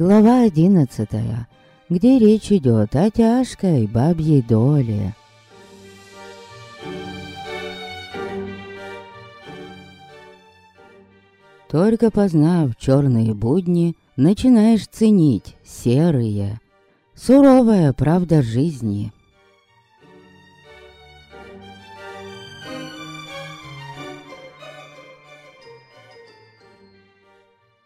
Глава одиннадцатая, где речь идет о тяжкой бабьей доле. Только познав черные будни, начинаешь ценить серые. Суровая правда жизни.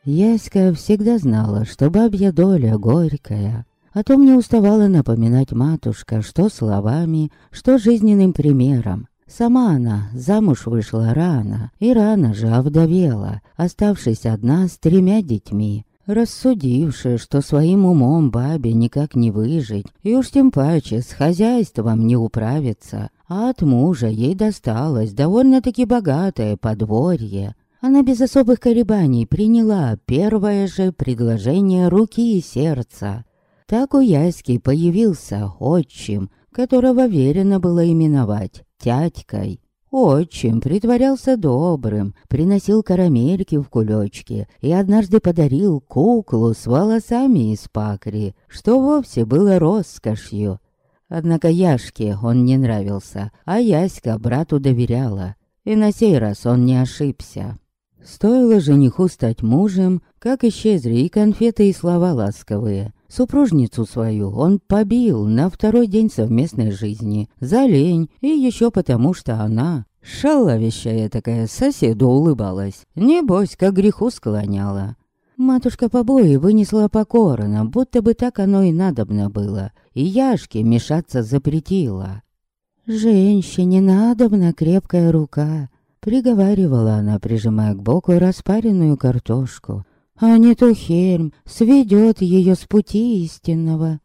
Яська всегда знала, что бабья доля горькая. О том не уставала напоминать матушка, что словами, что жизненным примером. Сама она замуж вышла рано, и рано же овдовела, оставшись одна с тремя детьми. Рассудивши, что своим умом бабе никак не выжить, и уж тем паче с хозяйством не управиться, а от мужа ей досталось довольно-таки богатое подворье. Она без особых колебаний приняла первое же предложение руки и сердца. Так у Яськи появился отчим, которого верено было именовать тятькой. Отчим притворялся добрым, приносил карамельки в кулечке и однажды подарил куклу с волосами из пакри, что вовсе было роскошью. Однако Яшке он не нравился, а Яська брату доверяла. И на сей раз он не ошибся. Стоило жениху стать мужем, как исчезли и конфеты, и слова ласковые. Супружницу свою он побил на второй день совместной жизни за лень и еще потому, что она, шаловищая такая, соседу улыбалась. Небось, как греху склоняла. Матушка побои вынесла покорно, будто бы так оно и надобно было, и Яшке мешаться запретила. «Женщине надобна крепкая рука», — приговаривала она, прижимая к боку распаренную картошку а не то херм сведет ее с пути истинного.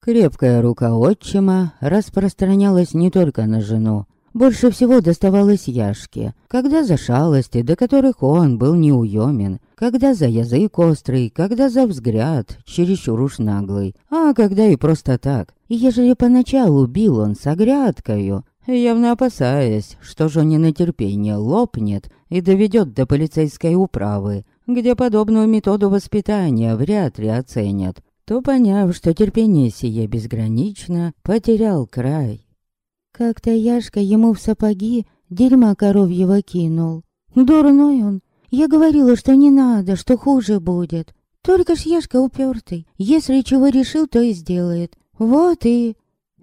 Крепкая рука отчима распространялась не только на жену. Больше всего доставалось Яшке, когда за шалости, до которых он был неуемен, когда за язык острый, когда за взгляд, чересчур уж наглый, а когда и просто так. ежели поначалу бил он с огрядкою, явно опасаясь, что же не на терпение лопнет и доведет до полицейской управы, где подобную методу воспитания вряд ли оценят, то, поняв, что терпение сие безгранично, потерял край. Как-то Яшка ему в сапоги дерьма коровьего кинул. Дурной он. Я говорила, что не надо, что хуже будет. Только ж Яшка упертый. Если чего решил, то и сделает. Вот и...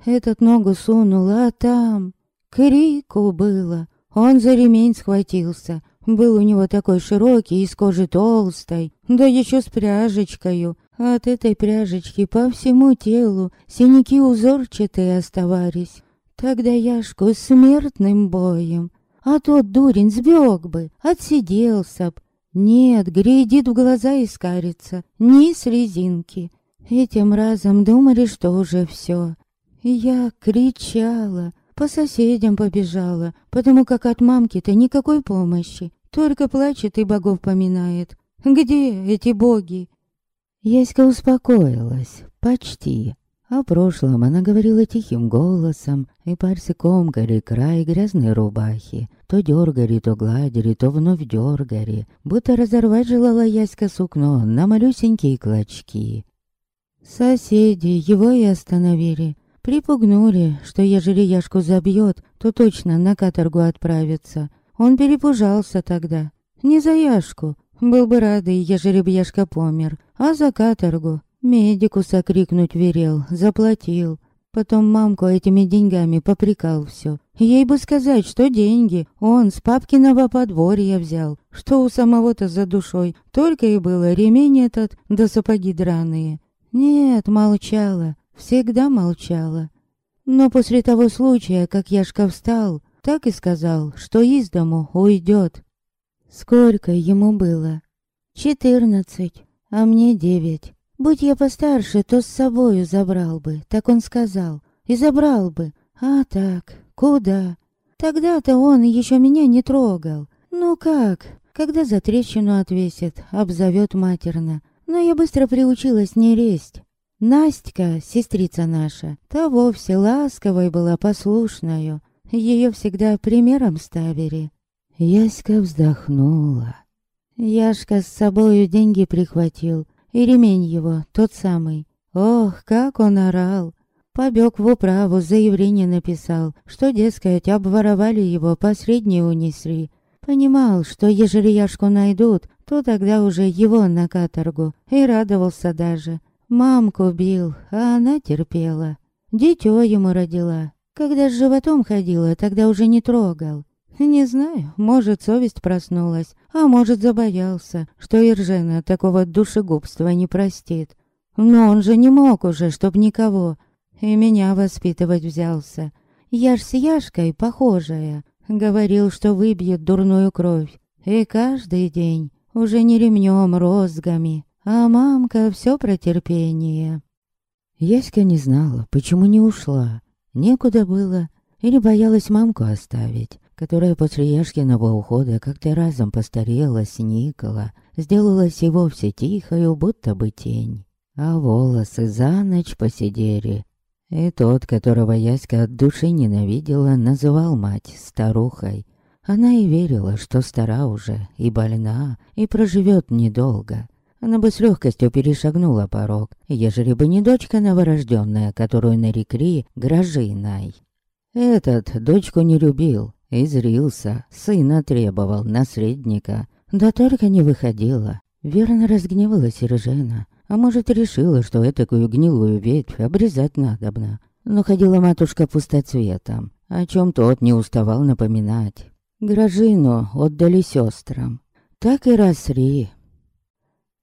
Этот ногу сунул, а там... Крику было. Он за ремень схватился. Был у него такой широкий, из кожи толстой, да еще с пряжечкою. От этой пряжечки по всему телу синяки узорчатые оставались. Тогда Яшку смертным боем. А тот дурень сбег бы, отсиделся б. Нет, глядит в глаза и скарится, ни слезинки. Этим разом думали, что уже все. Я кричала, по соседям побежала, потому как от мамки-то никакой помощи. Только плачет и богов поминает. Где эти боги? Яська успокоилась. Почти. О прошлом она говорила тихим голосом, и пальцы комкали край грязной рубахи. То дергали, то гладили, то вновь дергали, будто разорвать желала Яська сукно на малюсенькие клочки. Соседи его и остановили. Припугнули, что ежели Яшку забьет, то точно на каторгу отправится. Он перепужался тогда. Не за Яшку. Был бы рад, ежели б Яшка помер. А за каторгу. Медику сокрикнуть верил, заплатил. Потом мамку этими деньгами попрекал все. Ей бы сказать, что деньги он с папкиного подворья взял, что у самого-то за душой только и было ремень этот да сапоги драные. Нет, молчала, всегда молчала. Но после того случая, как Яшка встал, так и сказал, что из дому уйдет. Сколько ему было? Четырнадцать, а мне девять. Будь я постарше, то с собою забрал бы, так он сказал. И забрал бы. А так, куда? Тогда-то он еще меня не трогал. Ну как, когда за трещину отвесит, обзовет матерно. Но я быстро приучилась не лезть. Настя, сестрица наша, то вовсе ласковой была послушною. Ее всегда примером ставили. Яська вздохнула. Яшка с собою деньги прихватил И ремень его, тот самый. Ох, как он орал. Побег в управу, заявление написал, что, дескать, обворовали его, посредние унесли. Понимал, что ежели Яшку найдут, то тогда уже его на каторгу. И радовался даже. Мамку бил, а она терпела. Дитё ему родила. Когда с животом ходила, тогда уже не трогал. Не знаю, может, совесть проснулась, а может, забоялся, что Иржена такого душегубства не простит. Но он же не мог уже, чтоб никого. И меня воспитывать взялся. Я ж с Яшкой похожая. Говорил, что выбьет дурную кровь. И каждый день, уже не ремнем, розгами. А мамка все про терпение. Яська не знала, почему не ушла. Некуда было. Или боялась мамку оставить, которая после Яшкиного ухода как-то разом постарела, сникла, сделалась и вовсе тихою, будто бы тень. А волосы за ночь посидели. И тот, которого Яська от души ненавидела, называл мать старухой. Она и верила, что стара уже, и больна, и проживет недолго. Она бы с легкостью перешагнула порог, ежели бы не дочка новорожденная, которую нарекли Грожиной. Этот дочку не любил, и зрился, сына требовал, наследника. Да только не выходила. Верно разгневалась Ржена, а может решила, что этакую гнилую ветвь обрезать надобно. Но ходила матушка пустоцветом, о чем тот не уставал напоминать. Грожину отдали сестрам. Так и росли,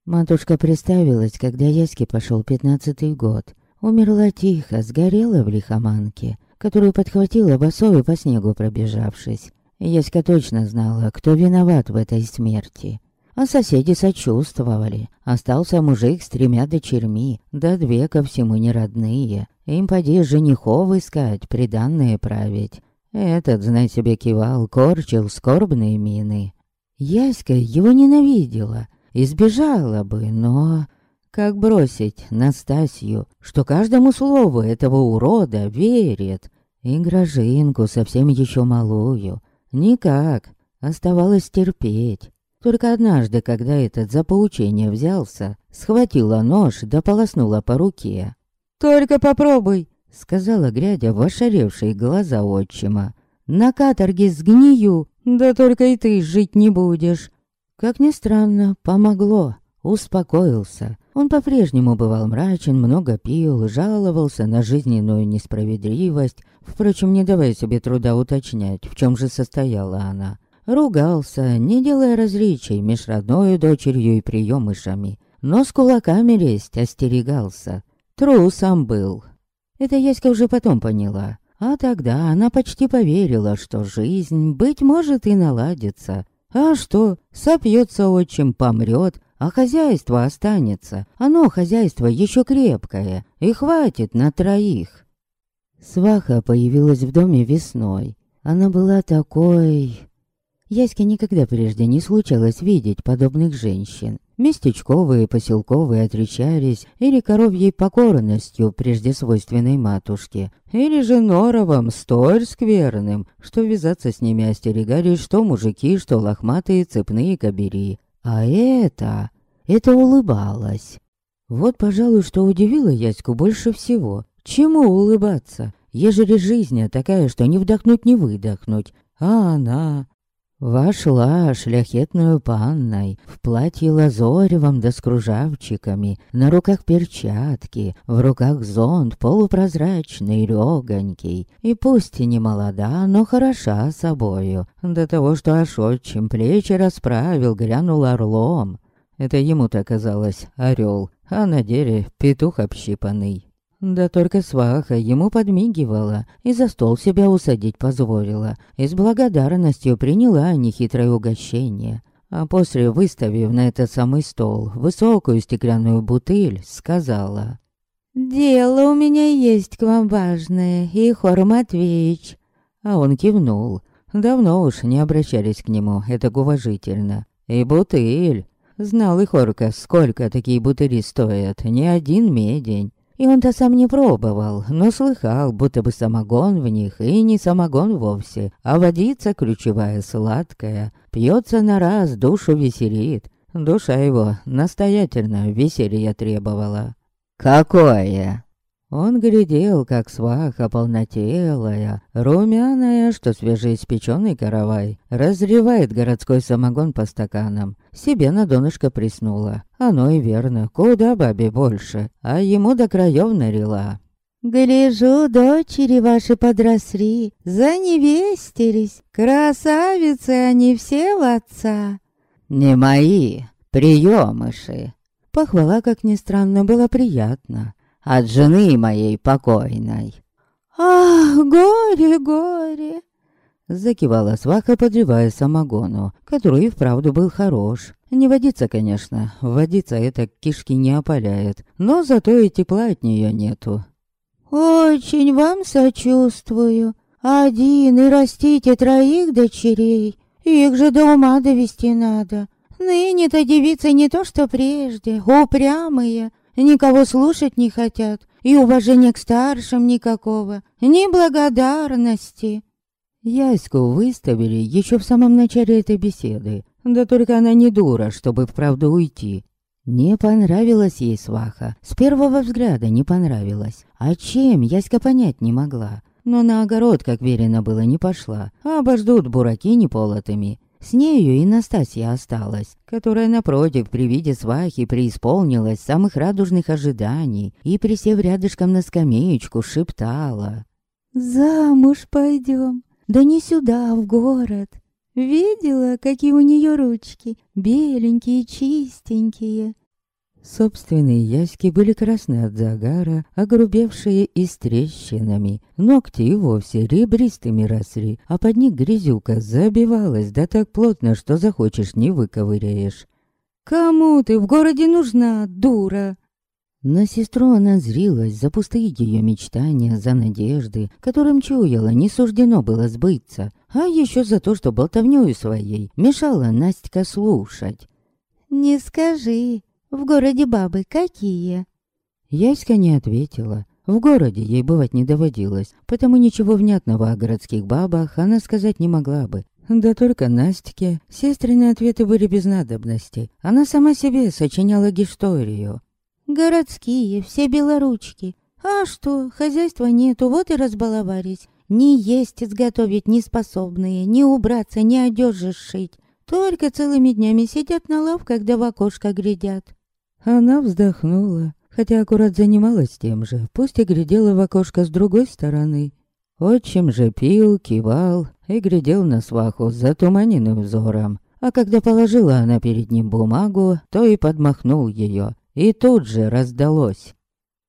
Матушка представилась, когда Яське пошел пятнадцатый год. Умерла тихо, сгорела в лихоманке, которую подхватила босою по снегу пробежавшись. Яська точно знала, кто виноват в этой смерти. А соседи сочувствовали. Остался мужик с тремя дочерьми, да две ко всему не родные. Им поди женихов искать, приданные править. Этот, знай себе, кивал, корчил скорбные мины. Яська его ненавидела — Избежала бы, но... Как бросить Настасью, что каждому слову этого урода верит? И Грожинку совсем еще малую. Никак. Оставалось терпеть. Только однажды, когда этот за поучение взялся, схватила нож да полоснула по руке. «Только попробуй!» — сказала, глядя в ошаревшие глаза отчима. «На каторге сгнию, да только и ты жить не будешь. Как ни странно, помогло. Успокоился. Он по-прежнему бывал мрачен, много пил, жаловался на жизненную несправедливость, впрочем, не давая себе труда уточнять, в чем же состояла она. Ругался, не делая различий меж родной дочерью и приемышами, но с кулаками лезть остерегался. Трусом был. Это Яська уже потом поняла. А тогда она почти поверила, что жизнь, быть может, и наладится, а что, сопьется отчим, помрет, а хозяйство останется. Оно, хозяйство, еще крепкое, и хватит на троих. Сваха появилась в доме весной. Она была такой... Яське никогда прежде не случалось видеть подобных женщин. Местечковые и поселковые отречались или коровьей покорностью, прежде свойственной матушке, или же норовом столь скверным, что вязаться с ними остерегались что мужики, что лохматые цепные кобери. А это... это улыбалась. Вот, пожалуй, что удивило Яську больше всего. Чему улыбаться, ежели жизнь такая, что не вдохнуть, не выдохнуть, а она Вошла шляхетную панной, в платье лазоревом да с кружавчиками, на руках перчатки, в руках зонт полупрозрачный, легонький, и пусть и не молода, но хороша собою, до того, что аж отчим плечи расправил, грянул орлом. Это ему-то казалось орел, а на деле петух общипанный. Да только сваха ему подмигивала и за стол себя усадить позволила, и с благодарностью приняла нехитрое угощение. А после, выставив на этот самый стол высокую стеклянную бутыль, сказала «Дело у меня есть к вам важное, Ихор Матвеевич». А он кивнул. Давно уж не обращались к нему, это уважительно. И бутыль. Знал Ихорка, сколько такие бутыли стоят, не один медень. И он-то сам не пробовал, но слыхал, будто бы самогон в них, и не самогон вовсе, а водица ключевая сладкая, пьется на раз, душу веселит. Душа его настоятельно веселье требовала. «Какое?» Он глядел, как сваха полнотелая, румяная, что свежеиспеченный каравай, разревает городской самогон по стаканам. Себе на донышко приснула. Оно и верно, куда бабе больше, а ему до краев налила. «Гляжу, дочери ваши подросли, заневестились, красавицы они все в отца». «Не мои, приемыши». Похвала, как ни странно, была приятна от жены моей покойной. «Ах, горе, горе!» Закивала сваха, подливая самогону, который и вправду был хорош. Не водится, конечно, водиться это кишки не опаляет, но зато и тепла от нее нету. «Очень вам сочувствую. Один и растите троих дочерей. Их же до ума довести надо. Ныне-то девицы не то что прежде, упрямые, никого слушать не хотят, и уважения к старшим никакого, ни благодарности. Яську выставили еще в самом начале этой беседы, да только она не дура, чтобы вправду уйти. Не понравилась ей сваха, с первого взгляда не понравилась. А чем, Яська понять не могла. Но на огород, как верено было, не пошла, а обождут бураки неполотыми. С нею и Настасья осталась, которая, напротив, при виде свахи преисполнилась самых радужных ожиданий и, присев рядышком на скамеечку, шептала. «Замуж пойдем, да не сюда, в город. Видела, какие у нее ручки, беленькие, чистенькие. Собственные яськи были красны от загара, огрубевшие и с трещинами. Ногти и вовсе ребристыми росли, а под них грязюка забивалась, да так плотно, что захочешь, не выковыряешь. «Кому ты в городе нужна, дура?» На сестру она зрилась за пустые ее мечтания, за надежды, которым чуяла, не суждено было сбыться, а еще за то, что болтовнёю своей мешала Настя слушать. «Не скажи, в городе бабы какие?» Яська не ответила. В городе ей бывать не доводилось, потому ничего внятного о городских бабах она сказать не могла бы. Да только Настике сестрины ответы были без надобности. Она сама себе сочиняла гисторию. «Городские, все белоручки. А что, хозяйства нету, вот и разбаловались. Ни есть изготовить не способные, ни убраться, ни одежды сшить. Только целыми днями сидят на лавках да в окошко глядят. Она вздохнула, хотя аккурат занималась тем же, пусть и глядела в окошко с другой стороны. Отчим же пил, кивал и глядел на сваху с затуманенным взором. А когда положила она перед ним бумагу, то и подмахнул ее, и тут же раздалось.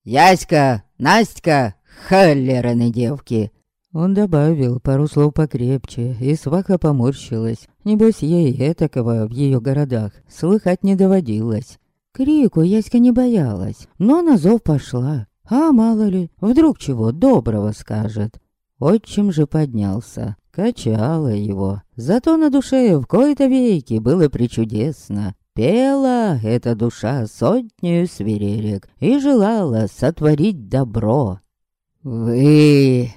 «Яська! Настя! Холераны девки!» Он добавил пару слов покрепче, и сваха поморщилась. Небось, ей этакого в ее городах слыхать не доводилось. Крику Яська не боялась, но на зов пошла. А мало ли, вдруг чего доброго скажет. Отчим же поднялся, качала его. Зато на душе в кои-то веки было причудесно. Пела эта душа сотню свирелек и желала сотворить добро. «Вы...»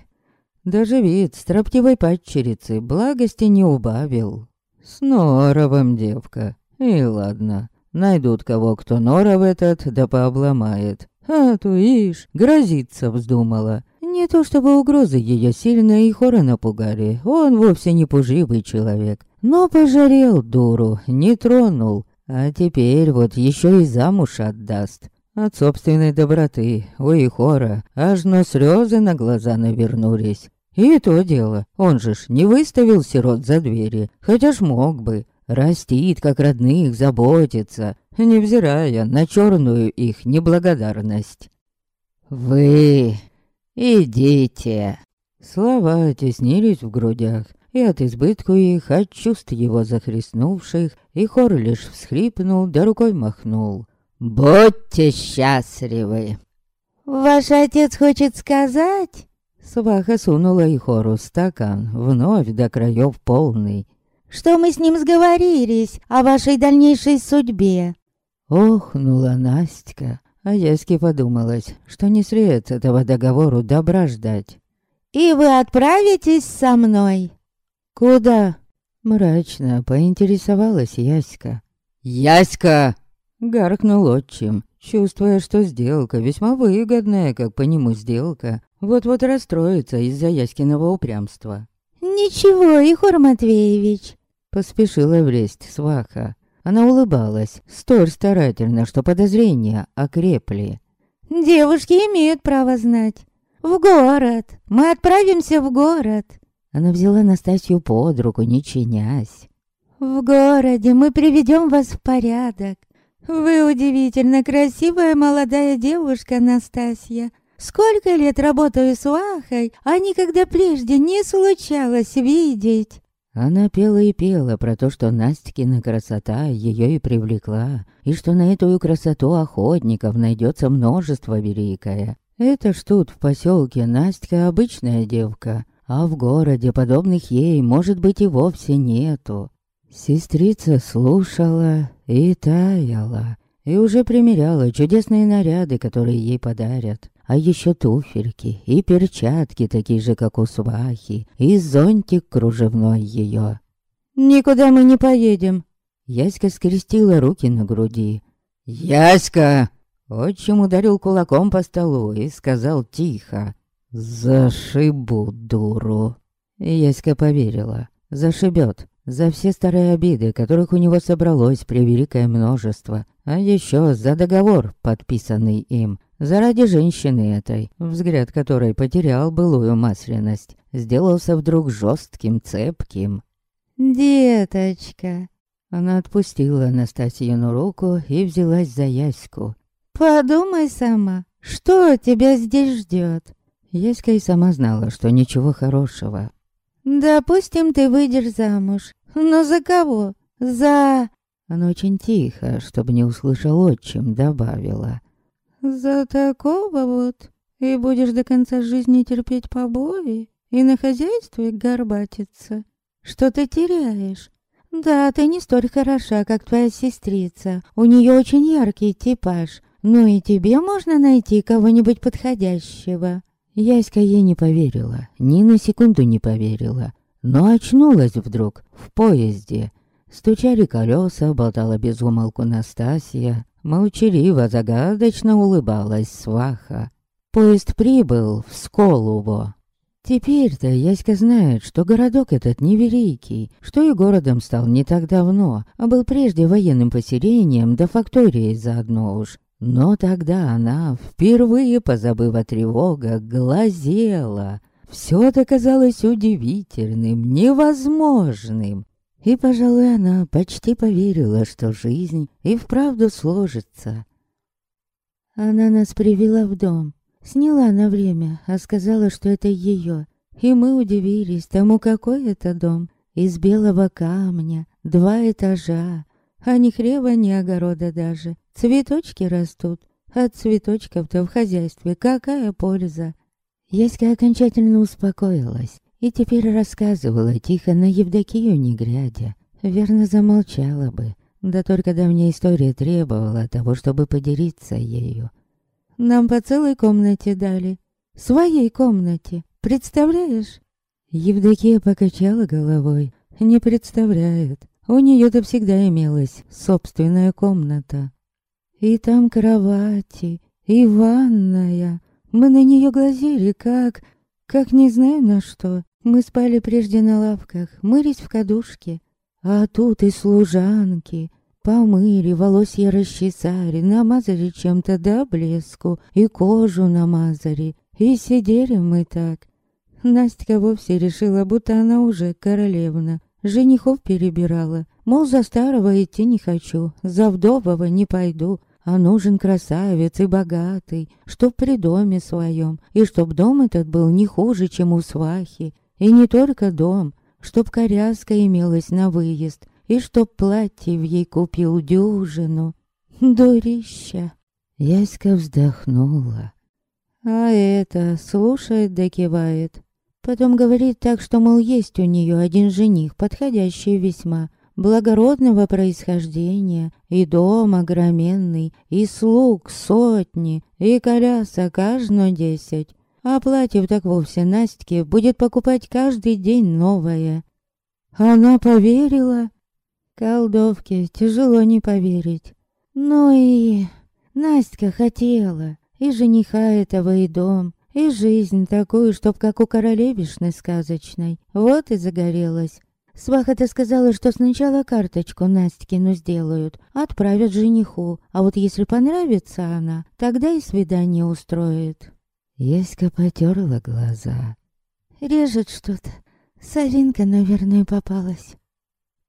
Даже вид строптивой падчерицы благости не убавил. «С норовом, девка, и ладно». Найдут кого, кто норов этот да пообломает. А то, ишь, грозиться вздумала. Не то чтобы угрозы ее сильно и хора напугали, он вовсе не пуживый человек. Но пожарел дуру, не тронул. А теперь вот еще и замуж отдаст. От собственной доброты у Ихора аж на слезы на глаза навернулись. И то дело, он же ж не выставил сирот за двери, хотя ж мог бы. Растит, как родных, заботится, невзирая на черную их неблагодарность. «Вы идите!» Слова теснились в грудях, и от избытку их, от чувств его захлестнувших, и хор лишь всхрипнул, да рукой махнул. «Будьте счастливы!» «Ваш отец хочет сказать?» Сваха сунула и хору стакан, вновь до краев полный, что мы с ним сговорились о вашей дальнейшей судьбе». Охнула Настя, а Яське подумалось, что не сред этого договору добра ждать. «И вы отправитесь со мной?» «Куда?» Мрачно поинтересовалась Яська. «Яська!» — гаркнул отчим, чувствуя, что сделка весьма выгодная, как по нему сделка, вот-вот расстроится из-за Яськиного упрямства. «Ничего, Егор Матвеевич!» — поспешила влезть сваха. Она улыбалась, столь старательно, что подозрения окрепли. «Девушки имеют право знать. В город! Мы отправимся в город!» Она взяла Настасью под руку, не чинясь. «В городе мы приведем вас в порядок. Вы удивительно красивая молодая девушка, Настасья. Сколько лет работаю с Вахой, а никогда прежде не случалось видеть». Она пела и пела про то, что Настькина красота ее и привлекла, и что на эту красоту охотников найдется множество великое. Это ж тут, в поселке, Настя обычная девка, а в городе подобных ей, может быть, и вовсе нету. Сестрица слушала и таяла, и уже примеряла чудесные наряды, которые ей подарят. А еще туфельки и перчатки, такие же, как у свахи, и зонтик кружевной ее. «Никуда мы не поедем!» Яська скрестила руки на груди. «Яська!» Отчим ударил кулаком по столу и сказал тихо. «Зашибу дуру!» Яська поверила. Зашибет. За все старые обиды, которых у него собралось превеликое множество. А еще за договор, подписанный им. Заради женщины этой, взгляд которой потерял былую масляность, сделался вдруг жестким, цепким. «Деточка!» Она отпустила Анастасию руку и взялась за Яську. «Подумай сама, что тебя здесь ждет?» Яська и сама знала, что ничего хорошего. «Допустим, ты выйдешь замуж. Но за кого? За...» Она очень тихо, чтобы не услышал отчим, добавила. «За такого вот? И будешь до конца жизни терпеть побои? И на хозяйстве горбатиться? Что ты теряешь? Да, ты не столь хороша, как твоя сестрица. У нее очень яркий типаж. Ну и тебе можно найти кого-нибудь подходящего». Яська ей не поверила, ни на секунду не поверила. Но очнулась вдруг в поезде. Стучали колеса, болтала без умолку Настасья. Молчаливо, загадочно улыбалась сваха. Поезд прибыл в Сколово. Теперь-то Яська знает, что городок этот невеликий, что и городом стал не так давно, а был прежде военным поселением да факторией заодно уж. Но тогда она, впервые позабыв о тревогах, глазела. Все это казалось удивительным, невозможным. И, пожалуй, она почти поверила, что жизнь и вправду сложится. Она нас привела в дом. Сняла на время, а сказала, что это ее. И мы удивились тому, какой это дом. Из белого камня, два этажа. А ни хлеба, ни огорода даже. Цветочки растут. От цветочков-то в хозяйстве какая польза? Яська окончательно успокоилась и теперь рассказывала тихо на Евдокию не глядя. Верно замолчала бы, да только давняя история требовала того, чтобы поделиться ею. «Нам по целой комнате дали. Своей комнате. Представляешь?» Евдокия покачала головой. Не представляет. У нее-то всегда имелась собственная комната. И там кровати, и ванная. Мы на нее глазели, как... Как не знаю на что. Мы спали прежде на лавках, мылись в кадушке. А тут и служанки. Помыли, волосья расчесали, намазали чем-то до блеску, и кожу намазали. И сидели мы так. Настя вовсе решила, будто она уже королевна. Женихов перебирала. Мол, за старого идти не хочу, за вдового не пойду а нужен красавец и богатый, чтоб при доме своем, и чтоб дом этот был не хуже, чем у свахи, и не только дом, чтоб коляска имелась на выезд, и чтоб платье в ей купил дюжину. Дурища. Яська вздохнула. А это слушает да кивает. Потом говорит так, что, мол, есть у нее один жених, подходящий весьма, благородного происхождения, и дом огроменный, и слуг сотни, и коляса каждую десять. А платьев так вовсе Настке будет покупать каждый день новое. Она поверила. Колдовке тяжело не поверить. Ну и Настя хотела и жениха этого, и дом, и жизнь такую, чтоб как у королевишны сказочной. Вот и загорелась. Сваха-то сказала, что сначала карточку Настькину сделают, отправят жениху, а вот если понравится она, тогда и свидание устроит. Еська потерла глаза. Режет что-то. Савинка, наверное, попалась.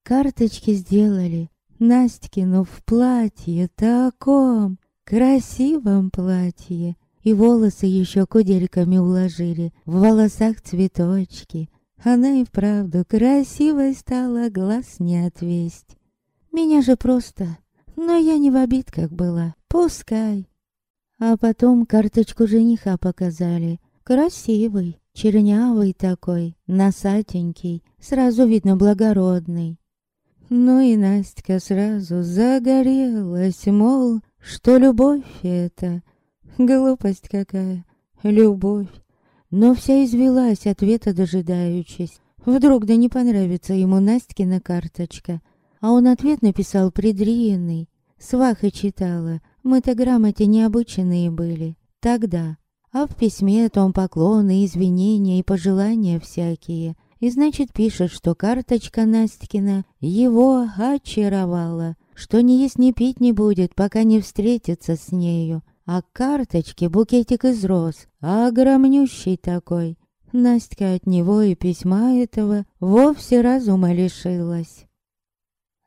Карточки сделали. Настькину в платье таком, красивом платье. И волосы еще кудельками уложили, в волосах цветочки. Она и вправду красивой стала, глаз не отвесть. Меня же просто, но я не в обид как была, пускай. А потом карточку жениха показали. Красивый, чернявый такой, носатенький, сразу видно благородный. Ну и Настя сразу загорелась, мол, что любовь это. Глупость какая, любовь но вся извелась, ответа дожидаючись. Вдруг да не понравится ему Настькина карточка. А он ответ написал предриенный. Сваха читала. Мы-то грамоте необычные были. Тогда. А в письме том поклоны, извинения и пожелания всякие. И значит пишет, что карточка Настькина его очаровала. Что ни есть ни пить не будет, пока не встретится с нею а к карточке букетик из роз, а огромнющий такой. Настя от него и письма этого вовсе разума лишилась.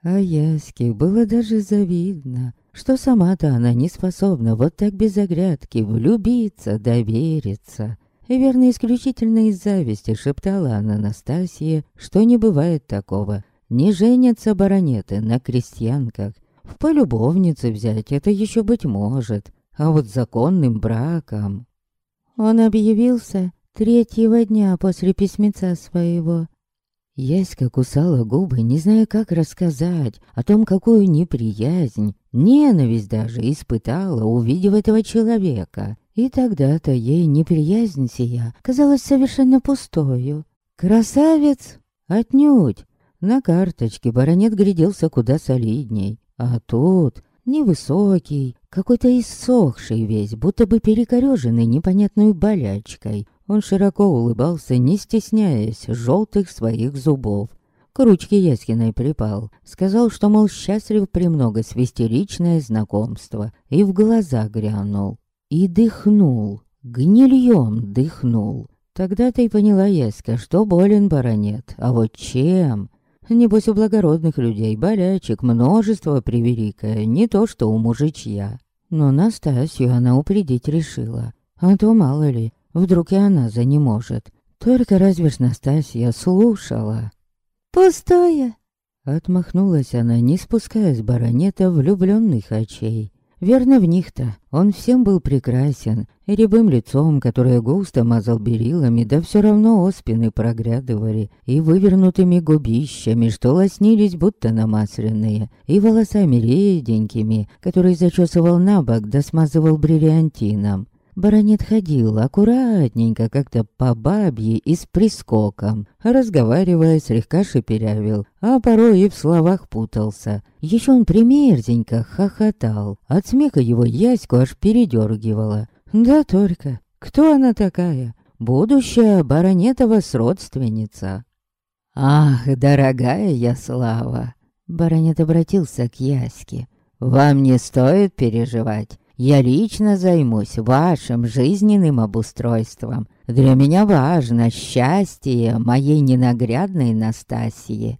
А Яське было даже завидно, что сама-то она не способна вот так без оглядки влюбиться, довериться. И верно, исключительно из зависти шептала она Анастасии, что не бывает такого. Не женятся баронеты на крестьянках. В полюбовнице взять это еще быть может, а вот законным браком... Он объявился третьего дня после письмеца своего. Яська кусала губы, не зная, как рассказать о том, какую неприязнь, ненависть даже испытала, увидев этого человека. И тогда-то ей неприязнь сия казалась совершенно пустою. Красавец? Отнюдь! На карточке баронет гляделся куда солидней. А тут невысокий, какой-то иссохший весь, будто бы перекорёженный непонятной болячкой. Он широко улыбался, не стесняясь желтых своих зубов. К ручке Яськиной припал. Сказал, что, мол, счастлив премного свести личное знакомство. И в глаза грянул. И дыхнул. Гнильем дыхнул. Тогда-то и поняла Яська, что болен баронет. А вот чем? Небось, у благородных людей болячек множество превеликое, не то что у мужичья. Но Настасью она упредить решила. А то, мало ли, вдруг и она за не может. Только разве ж Настасья слушала? «Пустое!» Отмахнулась она, не спуская с баронета влюбленных очей. Верно в них-то. Он всем был прекрасен. И рябым лицом, которое густо мазал берилами, да все равно оспины проглядывали. И вывернутыми губищами, что лоснились будто намасленные. И волосами реденькими, которые зачесывал на бок, да смазывал бриллиантином. Баронет ходил аккуратненько, как-то по бабье и с прискоком. Разговаривая, слегка шепелявил, а порой и в словах путался. Еще он примерзенько хохотал. От смеха его яську аж передергивало. Да только, кто она такая? Будущая баронетова сродственница. «Ах, дорогая я Слава!» Баронет обратился к Яське. «Вам не стоит переживать. Я лично займусь вашим жизненным обустройством. Для меня важно счастье моей ненаглядной Настасии».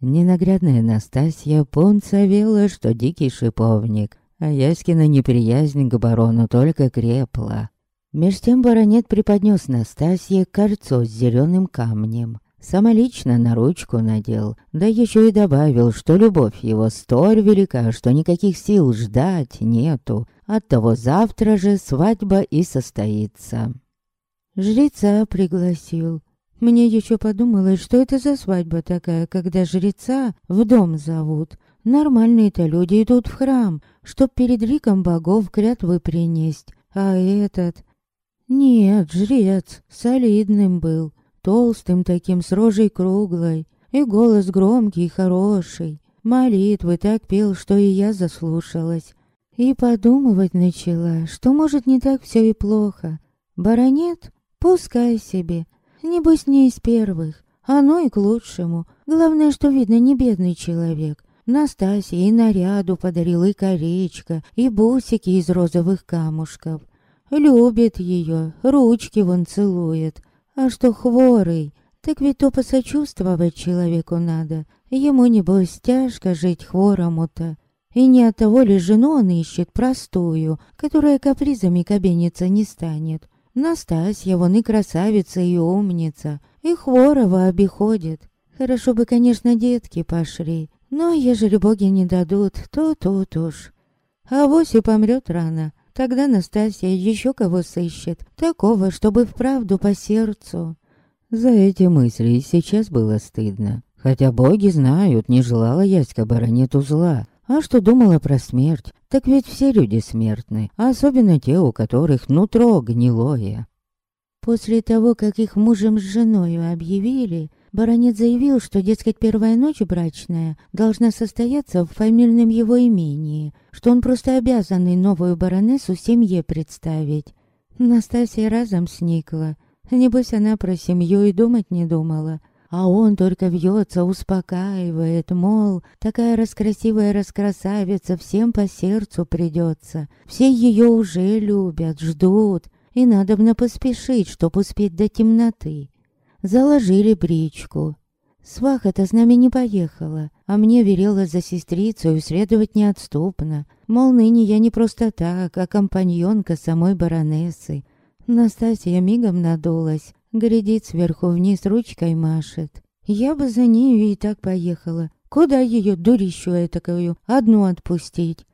Ненаглядная Настасья пунцовела, что дикий шиповник, а Яськина неприязнь к барону только крепла. Меж тем баронет преподнес Настасье кольцо с зеленым камнем. Самолично на ручку надел, да еще и добавил, что любовь его столь велика, что никаких сил ждать нету, Оттого завтра же свадьба и состоится. Жреца пригласил. Мне еще подумалось, что это за свадьба такая, когда жреца в дом зовут. Нормальные-то люди идут в храм, чтоб перед ликом богов клятвы принесть. А этот... Нет, жрец солидным был, толстым таким, с рожей круглой, и голос громкий и хороший. Молитвы так пел, что и я заслушалась. И подумывать начала, что может не так все и плохо. Баронет? Пускай себе. Небось не из первых. Оно и к лучшему. Главное, что видно не бедный человек. Настасья и наряду подарил и колечко, и бусики из розовых камушков. Любит ее, ручки вон целует. А что хворый, так ведь то посочувствовать человеку надо. Ему, небось, тяжко жить хворому-то. И не от того ли жену он ищет простую, которая капризами кабениться не станет. Настасья вон и красавица, и умница, и хворого обиходит. Хорошо бы, конечно, детки пошли, но ежели боги не дадут, то тут уж. А вось и помрет рано. Тогда Настасья еще кого сыщет, такого, чтобы вправду по сердцу. За эти мысли сейчас было стыдно. Хотя боги знают, не желала Яська баронету зла. А что думала про смерть? Так ведь все люди смертны, особенно те, у которых нутро гнилое. После того, как их мужем с женой объявили, баронет заявил, что, дескать, первая ночь брачная должна состояться в фамильном его имении, что он просто обязанный новую баронессу семье представить. Настасья разом сникла. Небось, она про семью и думать не думала. А он только вьется, успокаивает, мол, такая раскрасивая раскрасавица всем по сердцу придется. Все ее уже любят, ждут, и надобно поспешить, чтоб успеть до темноты. Заложили бричку. Сваха-то с нами не поехала, а мне велела за сестрицу следовать неотступно. Мол, ныне я не просто так, а компаньонка самой баронессы. Настасья мигом надулась, Глядит сверху вниз, ручкой машет. Я бы за нею и так поехала. Куда ее дурищу этакую одну отпустить?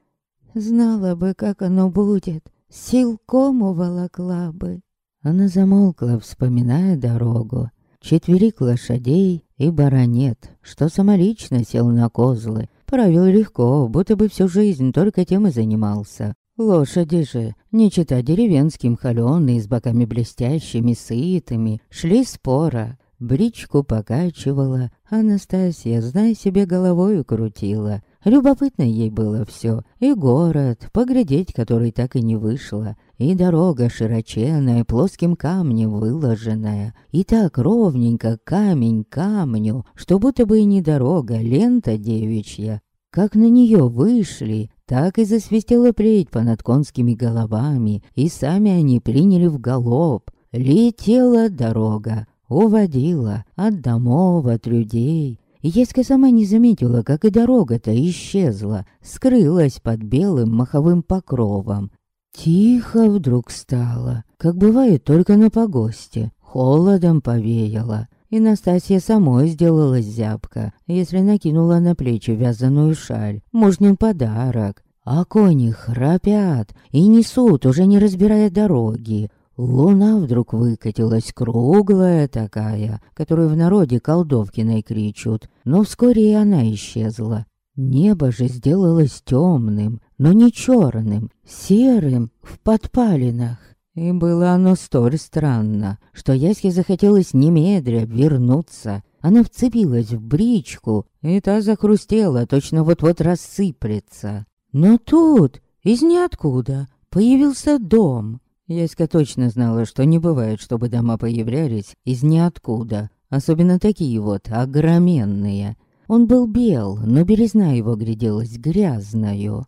Знала бы, как оно будет, силком уволокла бы. Она замолкла, вспоминая дорогу. Четверик лошадей и баронет, что самолично сел на козлы. Провел легко, будто бы всю жизнь только тем и занимался. Лошади же, не чита деревенским холеные, с боками блестящими, сытыми, шли спора. Бричку покачивала, Анастасия, зная себе, головою крутила. Любопытно ей было все, и город, поглядеть который так и не вышло, и дорога широченная, плоским камнем выложенная, и так ровненько камень камню, что будто бы и не дорога, лента девичья. Как на нее вышли, так и засвистела плеть понад конскими головами, и сами они приняли в галоп. Летела дорога, уводила от домов, от людей. Еська сама не заметила, как и дорога-то исчезла, скрылась под белым маховым покровом. Тихо вдруг стало, как бывает только на погосте, холодом повеяло. И Настасья самой сделалась зябка, если накинула на плечи вязаную шаль, мужнин подарок. А кони храпят и несут, уже не разбирая дороги. Луна вдруг выкатилась круглая такая, которую в народе колдовкиной кричут, но вскоре и она исчезла. Небо же сделалось темным, но не черным, серым в подпалинах. И было оно столь странно, что Яське захотелось немедля вернуться. Она вцепилась в бричку, и та захрустела, точно вот-вот рассыплется. Но тут, из ниоткуда, появился дом. Яська точно знала, что не бывает, чтобы дома появлялись из ниоткуда, особенно такие вот, огроменные. Он был бел, но белизна его гляделась грязною.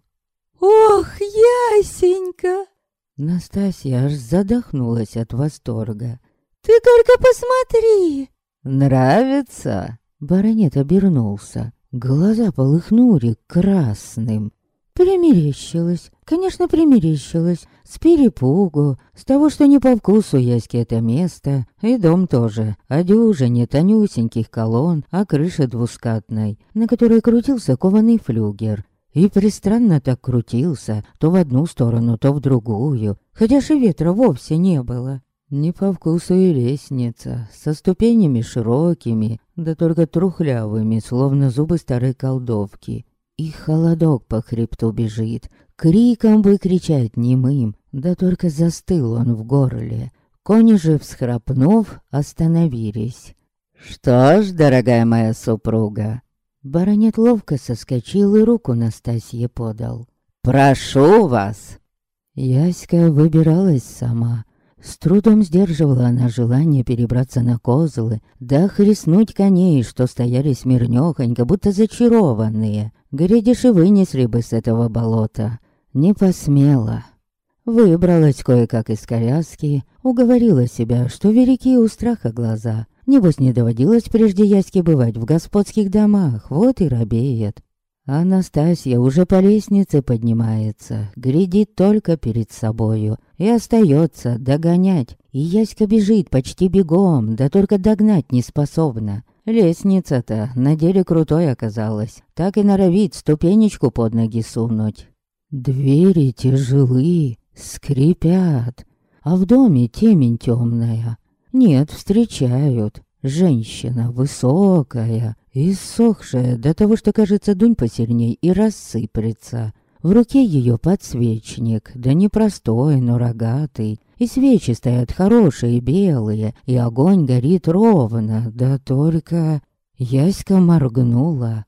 «Ох, Ясенька!» Настасья аж задохнулась от восторга. «Ты только посмотри!» «Нравится?» Баронет обернулся. Глаза полыхнули красным. Примерещилась, конечно, примерещилась. С перепугу, с того, что не по вкусу Яське это место. И дом тоже. О дюжине тонюсеньких колонн, а крыша двускатной, на которой крутился кованый флюгер. И пристранно так крутился, то в одну сторону, то в другую, хотя же ветра вовсе не было. Не по вкусу и лестница, со ступенями широкими, да только трухлявыми, словно зубы старой колдовки. И холодок по хребту бежит, криком бы кричать немым, да только застыл он в горле. Кони же, всхрапнув, остановились. «Что ж, дорогая моя супруга, Баронет ловко соскочил и руку Настасье подал. «Прошу вас!» Яська выбиралась сама. С трудом сдерживала она желание перебраться на козлы, да хрестнуть коней, что стояли смирнёхонько, будто зачарованные. Глядишь, и вынесли бы с этого болота. Не посмела. Выбралась кое-как из коляски, уговорила себя, что велики у страха глаза. Небось, не доводилось прежде Яське бывать в господских домах, вот и робеет. Анастасия уже по лестнице поднимается, глядит только перед собою и остается догонять. И Яська бежит почти бегом, да только догнать не способна. Лестница-то на деле крутой оказалась, так и норовит ступенечку под ноги сунуть. Двери тяжелые, скрипят, а в доме темень темная. Нет, встречают. Женщина высокая, иссохшая до того, что, кажется, дунь посильней и рассыплется. В руке ее подсвечник, да не простой, но рогатый. И свечи стоят хорошие, белые, и огонь горит ровно, да только... Яська моргнула.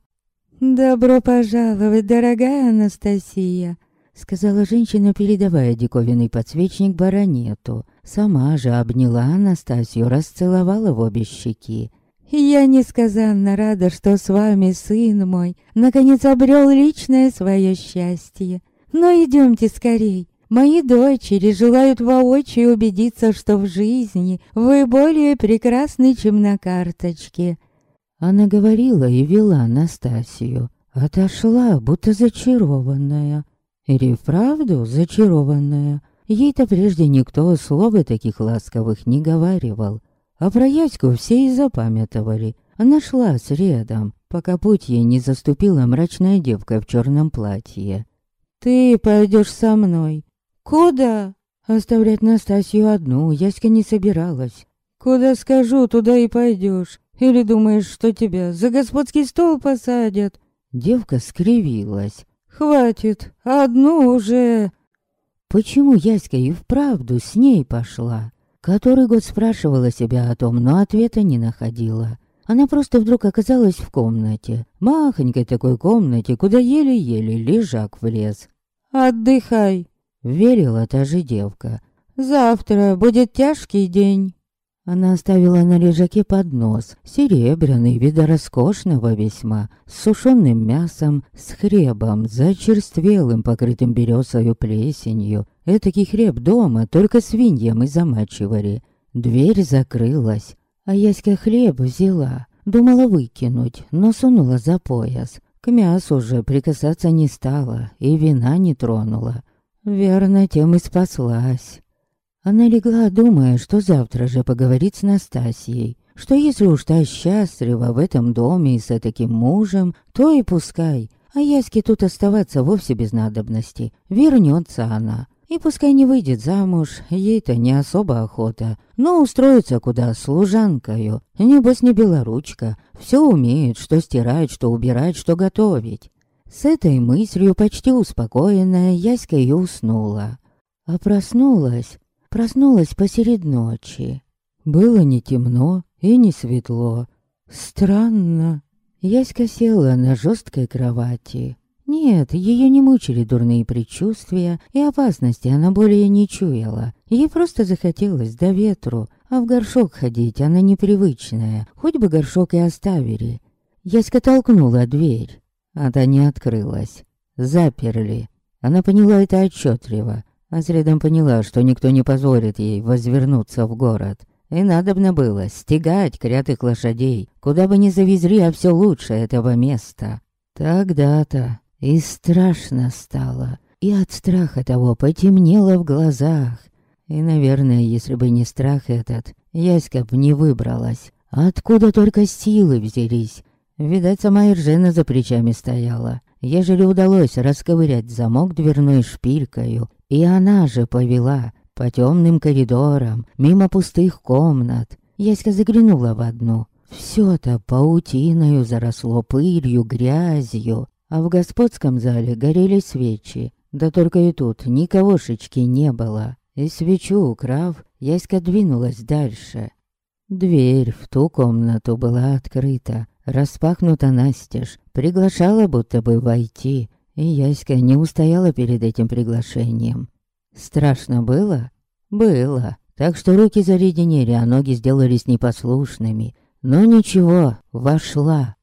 «Добро пожаловать, дорогая Анастасия!» Сказала женщина, передавая диковинный подсвечник баронету. Сама же обняла Анастасию, расцеловала в обе щеки. «Я несказанно рада, что с вами, сын мой, наконец обрел личное свое счастье. Но идемте скорей. Мои дочери желают воочию убедиться, что в жизни вы более прекрасны, чем на карточке». Она говорила и вела Анастасию. Отошла, будто зачарованная. Или вправду зачарованная? Ей-то прежде никто слова таких ласковых не говаривал. А про Яську все и запамятовали. Она шла с рядом, пока путь ей не заступила мрачная девка в черном платье. «Ты пойдешь со мной». «Куда?» Оставлять Настасью одну Яська не собиралась. «Куда скажу, туда и пойдешь. Или думаешь, что тебя за господский стол посадят?» Девка скривилась. Хватит, одну уже. Почему Яська и вправду с ней пошла? Который год спрашивала себя о том, но ответа не находила. Она просто вдруг оказалась в комнате. Махонькой такой комнате, куда еле-еле лежак влез. «Отдыхай», — верила та же девка. «Завтра будет тяжкий день». Она оставила на лежаке поднос, серебряный, вида роскошного весьма, с сушеным мясом, с хлебом, зачерствелым, покрытым березою плесенью. Этакий хлеб дома только свиньям и замачивали. Дверь закрылась, а Яська хлеб взяла. Думала выкинуть, но сунула за пояс. К мясу же прикасаться не стала и вина не тронула. Верно, тем и спаслась. Она легла, думая, что завтра же поговорит с Настасьей, что если уж та счастлива в этом доме и с таким мужем, то и пускай, а Яське тут оставаться вовсе без надобности. Вернется она. И пускай не выйдет замуж, ей-то не особо охота, но устроится куда служанкою. Небось не белоручка, все умеет, что стирать, что убирать, что готовить. С этой мыслью почти успокоенная Яська и уснула. А проснулась Проснулась посеред ночи. Было не темно и не светло. Странно. Яська села на жесткой кровати. Нет, ее не мучили дурные предчувствия, и опасности она более не чуяла. Ей просто захотелось до ветру, а в горшок ходить она непривычная, хоть бы горшок и оставили. Яська толкнула дверь, а та не открылась. Заперли. Она поняла это отчетливо. А следом поняла, что никто не позволит ей возвернуться в город. И надобно было стегать крятых лошадей, куда бы ни завезли, а все лучше этого места. Тогда-то и страшно стало, и от страха того потемнело в глазах. И, наверное, если бы не страх этот, Яська б не выбралась. Откуда только силы взялись? Видать, сама Иржена за плечами стояла. Ежели удалось расковырять замок дверной шпилькою и она же повела по темным коридорам, мимо пустых комнат. Яська заглянула в одну. Все-то паутиною заросло пылью, грязью, а в господском зале горели свечи. Да только и тут никогошечки не было. И свечу украв, Яська двинулась дальше. Дверь в ту комнату была открыта, распахнута настежь, приглашала будто бы войти, и Яська не устояла перед этим приглашением. Страшно было? Было. Так что руки заледенели, а ноги сделались непослушными. Но ничего, вошла.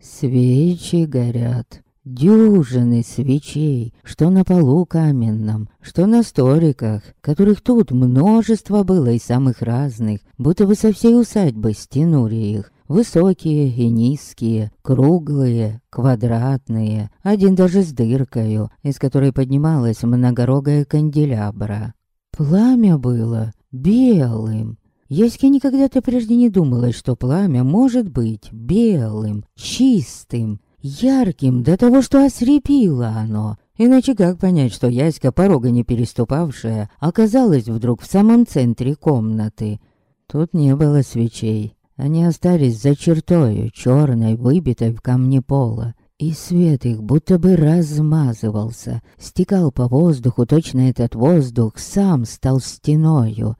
Свечи горят. Дюжины свечей, что на полу каменном, что на столиках, которых тут множество было и самых разных, будто бы со всей усадьбы стянули их. Высокие и низкие, круглые, квадратные, один даже с дыркою, из которой поднималась многорогая канделябра. Пламя было белым. Яське никогда-то прежде не думалось, что пламя может быть белым, чистым, ярким до того, что ослепило оно. Иначе как понять, что Яська, порога не переступавшая, оказалась вдруг в самом центре комнаты? Тут не было свечей. Они остались за чертою, черной, выбитой в камне пола. И свет их будто бы размазывался, стекал по воздуху, точно этот воздух сам стал стеною.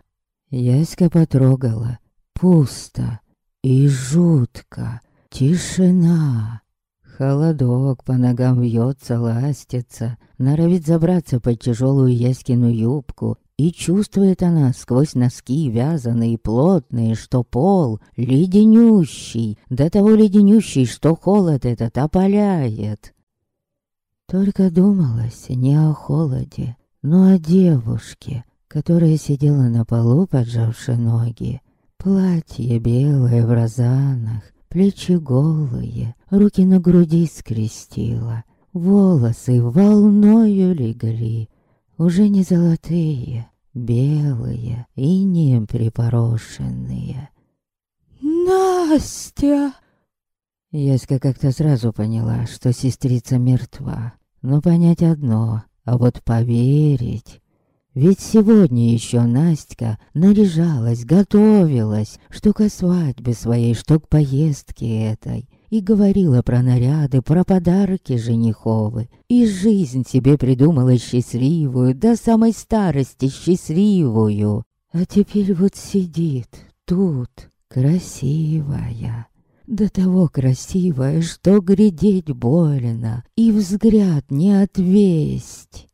Яська потрогала. Пусто и жутко. Тишина. Холодок по ногам вьется, ластится, норовит забраться под тяжелую Яськину юбку, и чувствует она сквозь носки вязаные и плотные, что пол леденющий, до того леденющий, что холод этот опаляет. Только думалось не о холоде, но о девушке, которая сидела на полу, поджавши ноги. Платье белое в розанах, плечи голые, руки на груди скрестила, волосы волною легли, уже не золотые, белые и ним припорошенные. «Настя!» Яська как-то сразу поняла, что сестрица мертва. Но понять одно, а вот поверить ведь сегодня еще Настя наряжалась, готовилась, что к свадьбе своей, что к поездке этой. И говорила про наряды, про подарки жениховы. И жизнь себе придумала счастливую, до самой старости счастливую. А теперь вот сидит тут, красивая. До того красивая, что глядеть больно, и взгляд не отвесть.